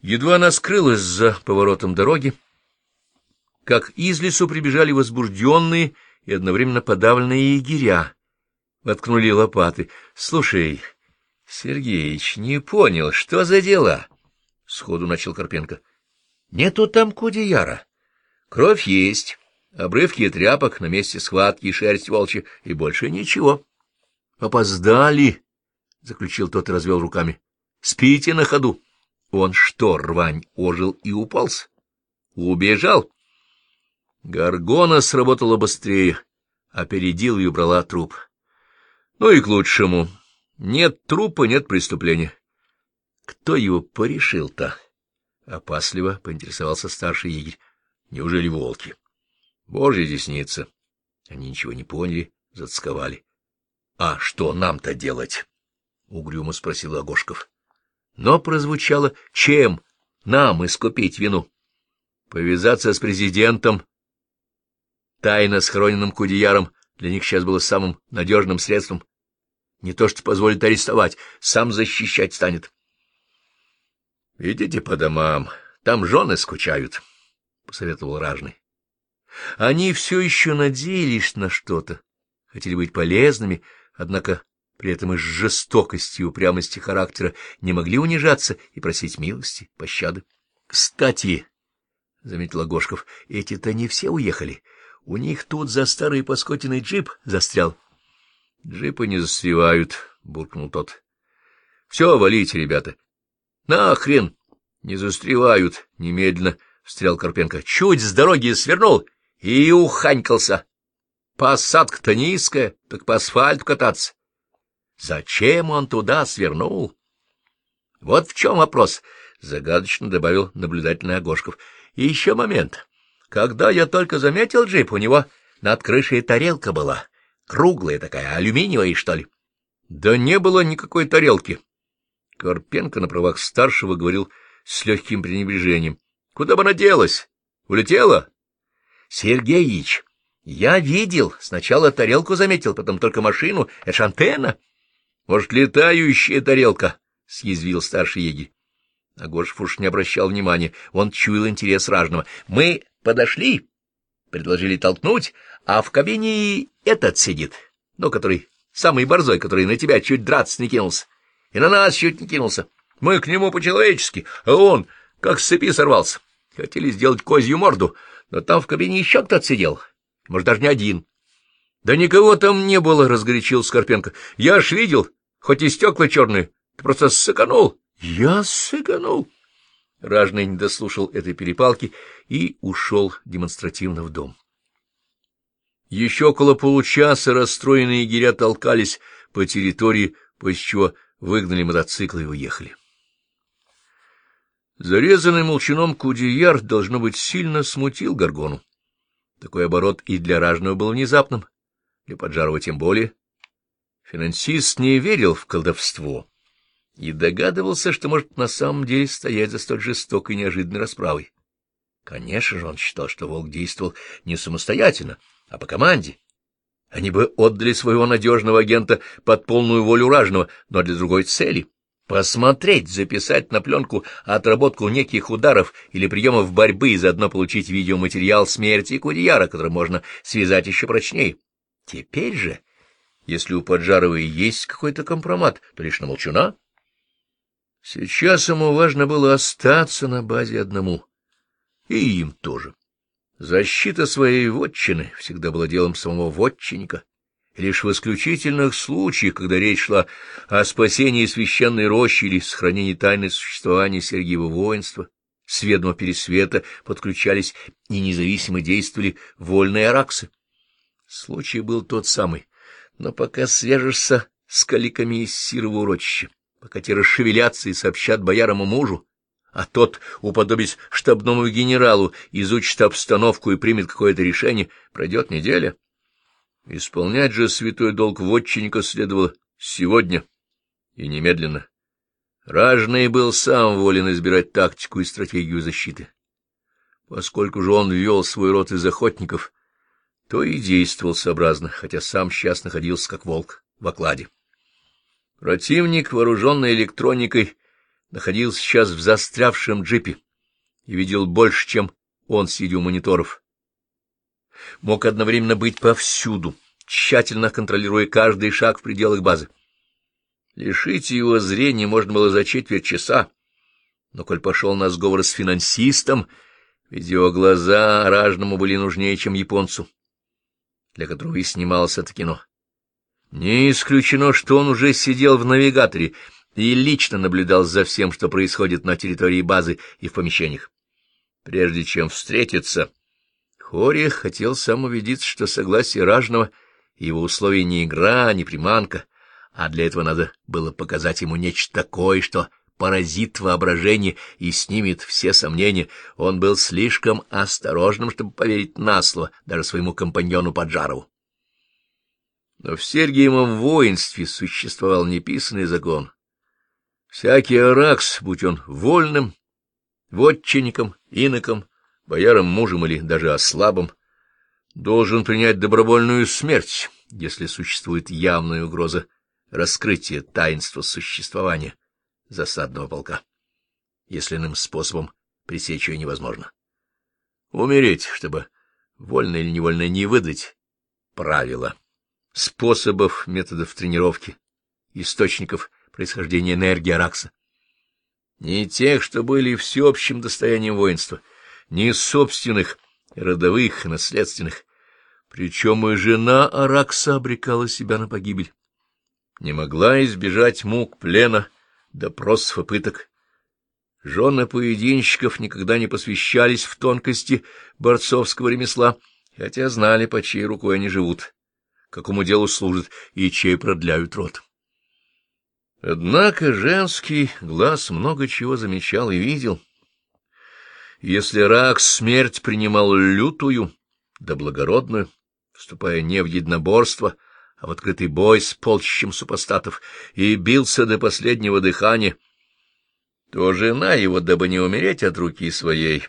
Едва она скрылась за поворотом дороги, как из лесу прибежали возбужденные и одновременно подавленные егеря. Воткнули лопаты. — Слушай, Сергеич, не понял, что за дела? — сходу начал Карпенко. — Нету там Кудеяра. Кровь есть, обрывки тряпок на месте схватки и шерсть волчья, и больше ничего. — Опоздали, — заключил тот и развел руками. — Спите на ходу. Он что, рвань, ожил и упался? Убежал? Гаргона сработала быстрее, опередил и убрала труп. Ну и к лучшему. Нет трупа, нет преступления. Кто его порешил-то? Опасливо поинтересовался старший егерь. Неужели волки? Божья десница. Они ничего не поняли, зацковали. — А что нам-то делать? — угрюмо спросил Агошков но прозвучало «Чем нам искупить вину?» Повязаться с президентом, тайно схороненным Кудеяром, для них сейчас было самым надежным средством. Не то что позволит арестовать, сам защищать станет. — Идите по домам, там жены скучают, — посоветовал Ражный. Они все еще надеялись на что-то, хотели быть полезными, однако при этом из жестокости и упрямости характера не могли унижаться и просить милости, пощады. — Кстати, — заметил Гошков, — эти-то не все уехали. У них тут за старый паскотиный джип застрял. — Джипы не застревают, — буркнул тот. — Все, валите, ребята. — Нахрен! Не застревают, — немедленно встрял Карпенко. — Чуть с дороги свернул и уханькался. Посадка-то низкая, так по асфальту кататься. Зачем он туда свернул? Вот в чем вопрос, — загадочно добавил наблюдательный Огошков. И еще момент. Когда я только заметил джип, у него над крышей тарелка была. Круглая такая, алюминиевая, что ли? Да не было никакой тарелки. Карпенко на правах старшего говорил с легким пренебрежением. Куда бы она делась? Улетела? Сергеич, я видел. Сначала тарелку заметил, потом только машину. Это ж антенна. Может, летающая тарелка? — съязвил старший егерь. Агошев уж не обращал внимания, он чуял интерес ражного. — Мы подошли, предложили толкнуть, а в кабине этот сидит, ну, который самый борзой, который на тебя чуть драться не кинулся, и на нас чуть не кинулся. Мы к нему по-человечески, а он как с цепи сорвался. Хотели сделать козью морду, но там в кабине еще кто-то сидел, может, даже не один. — Да никого там не было, — разгорячил Скорпенко. — Я ж видел, Хоть и стекла черные, ты просто ссыканул. Я ссыканул. Ражный не дослушал этой перепалки и ушел демонстративно в дом. Еще около получаса расстроенные егеря толкались по территории, после чего выгнали мотоциклы и уехали. Зарезанный молчаном Кудеяр, должно быть, сильно смутил Гаргону. Такой оборот и для Ражного был внезапным, для Поджарова тем более. Финансист не верил в колдовство и догадывался, что может на самом деле стоять за столь жестокой и неожиданной расправой. Конечно же, он считал, что Волк действовал не самостоятельно, а по команде. Они бы отдали своего надежного агента под полную волю ражного, но для другой цели — посмотреть, записать на пленку отработку неких ударов или приемов борьбы и заодно получить видеоматериал смерти Кудеяра, который можно связать еще прочнее. Теперь же если у Поджарова есть какой-то компромат, то лишь на молчуна. Сейчас ему важно было остаться на базе одному. И им тоже. Защита своей вотчины всегда была делом самого вотчинника. лишь в исключительных случаях, когда речь шла о спасении священной рощи или сохранении тайны существования Сергиева воинства, с пересвета подключались и независимо действовали вольные араксы. Случай был тот самый, но пока свяжешься с каликами из сирого урочища, пока те расшевелятся и сообщат боярому мужу, а тот, уподобясь штабному генералу, изучит обстановку и примет какое-то решение, пройдет неделя. Исполнять же святой долг вотчинника следовало сегодня и немедленно. Ражный был сам волен избирать тактику и стратегию защиты. Поскольку же он ввел свой род из охотников, то и действовал сообразно, хотя сам сейчас находился как волк в окладе. Противник, вооруженный электроникой, находился сейчас в застрявшем джипе и видел больше, чем он, сидя у мониторов. Мог одновременно быть повсюду, тщательно контролируя каждый шаг в пределах базы. Лишить его зрения можно было за четверть часа, но коль пошел на сговор с финансистом, ведь его глаза ражному были нужнее, чем японцу, для которого и снималось это кино. Не исключено, что он уже сидел в навигаторе и лично наблюдал за всем, что происходит на территории базы и в помещениях. Прежде чем встретиться, Хори хотел сам убедиться, что согласие ражного его условия не игра, не приманка, а для этого надо было показать ему нечто такое, что поразит воображение и снимет все сомнения. Он был слишком осторожным, чтобы поверить на слово даже своему компаньону Поджарову. Но в Сергиевом воинстве существовал неписанный закон. Всякий аракс, будь он вольным, вотчинником, иноком, бояром, мужем или даже ослабом, должен принять добровольную смерть, если существует явная угроза раскрытия таинства существования засадного полка, если иным способом пресечь ее невозможно. Умереть, чтобы вольно или невольно не выдать правила, способов, методов тренировки, источников происхождения энергии Аракса. Не тех, что были всеобщим достоянием воинства, не собственных, родовых, наследственных. Причем и жена Аракса обрекала себя на погибель. Не могла избежать мук плена, допросов и пыток. Жены поединщиков никогда не посвящались в тонкости борцовского ремесла, хотя знали, по чьей рукой они живут, какому делу служат и чей продляют рот. Однако женский глаз много чего замечал и видел. Если рак смерть принимал лютую, да благородную, вступая не в единоборство, а в открытый бой с полчищем супостатов и бился до последнего дыхания, то жена его, дабы не умереть от руки своей,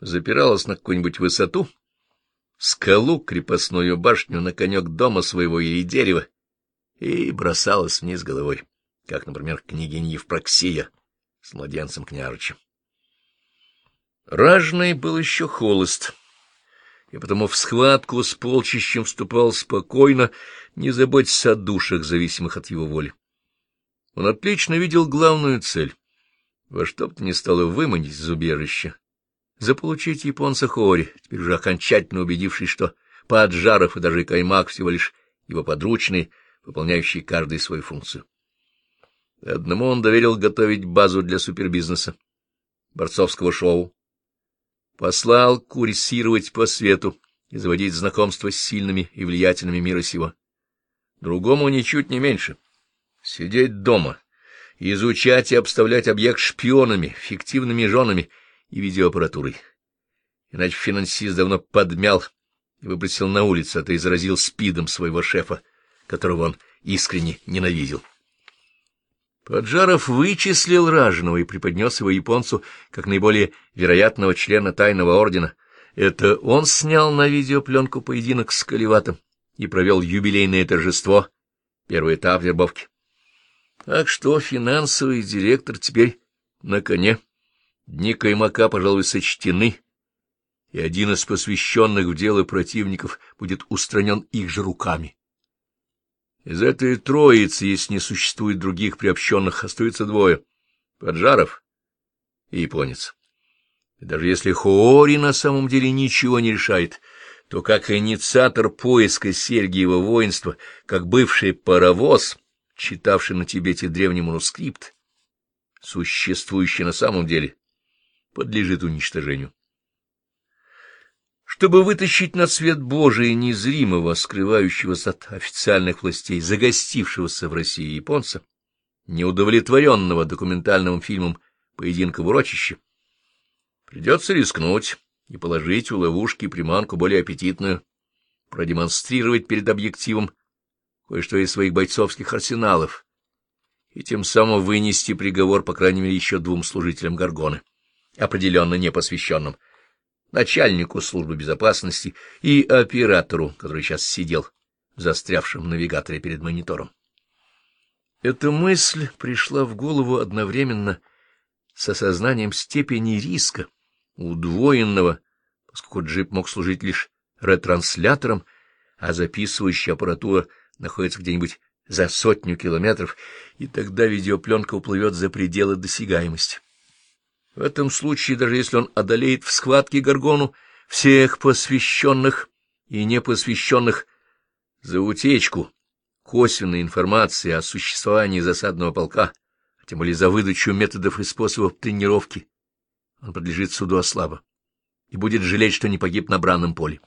запиралась на какую-нибудь высоту, скалу, крепостную башню, на конек дома своего или дерева, и бросалась вниз головой, как, например, княгиня Евпроксия с младенцем княжичем. Ражный был еще холост, и потому в схватку с полчищем вступал спокойно, не заботясь о душах, зависимых от его воли. Он отлично видел главную цель — во что бы то ни стало выманить из убежища, заполучить японца Хори, теперь уже окончательно убедившись, что Поджаров и даже Каймак всего лишь его подручные, выполняющие каждый свою функцию. Одному он доверил готовить базу для супербизнеса, борцовского шоу, послал курсировать по свету и заводить знакомства с сильными и влиятельными мира сего. Другому ничуть не меньше. Сидеть дома, изучать и обставлять объект шпионами, фиктивными женами и видеоаппаратурой. Иначе финансист давно подмял и выбросил на улицу, а то и заразил спидом своего шефа, которого он искренне ненавидел. Поджаров вычислил раженого и преподнес его японцу как наиболее вероятного члена тайного ордена. Это он снял на видеопленку поединок с Каливатом и провел юбилейное торжество, первый этап вербовки. Так что финансовый директор теперь на коне. Дни Каймака, пожалуй, сочтены, и один из посвященных в дело противников будет устранен их же руками. Из этой троицы, если не существует других приобщенных, остаются двое — Поджаров и японец. И даже если Хоори на самом деле ничего не решает, то как инициатор поиска Сергиева воинства, как бывший паровоз, читавший на Тибете древний манускрипт, существующий на самом деле, подлежит уничтожению. Чтобы вытащить на свет Божий незримого, скрывающегося от официальных властей, загостившегося в России японца, неудовлетворенного документальным фильмом «Поединка в урочище», придется рискнуть и положить в ловушки приманку более аппетитную, продемонстрировать перед объективом кое-что из своих бойцовских арсеналов и тем самым вынести приговор, по крайней мере, еще двум служителям Гаргоны, определенно непосвященным — начальнику службы безопасности и оператору, который сейчас сидел в застрявшем навигаторе перед монитором. Эта мысль пришла в голову одновременно с осознанием степени риска, удвоенного, поскольку джип мог служить лишь ретранслятором, а записывающая аппаратура находится где-нибудь за сотню километров, и тогда видеопленка уплывет за пределы досягаемости. В этом случае, даже если он одолеет в схватке Гаргону всех посвященных и непосвященных за утечку косвенной информации о существовании засадного полка, а тем более за выдачу методов и способов тренировки, он подлежит суду ослаба и будет жалеть, что не погиб на бранном поле.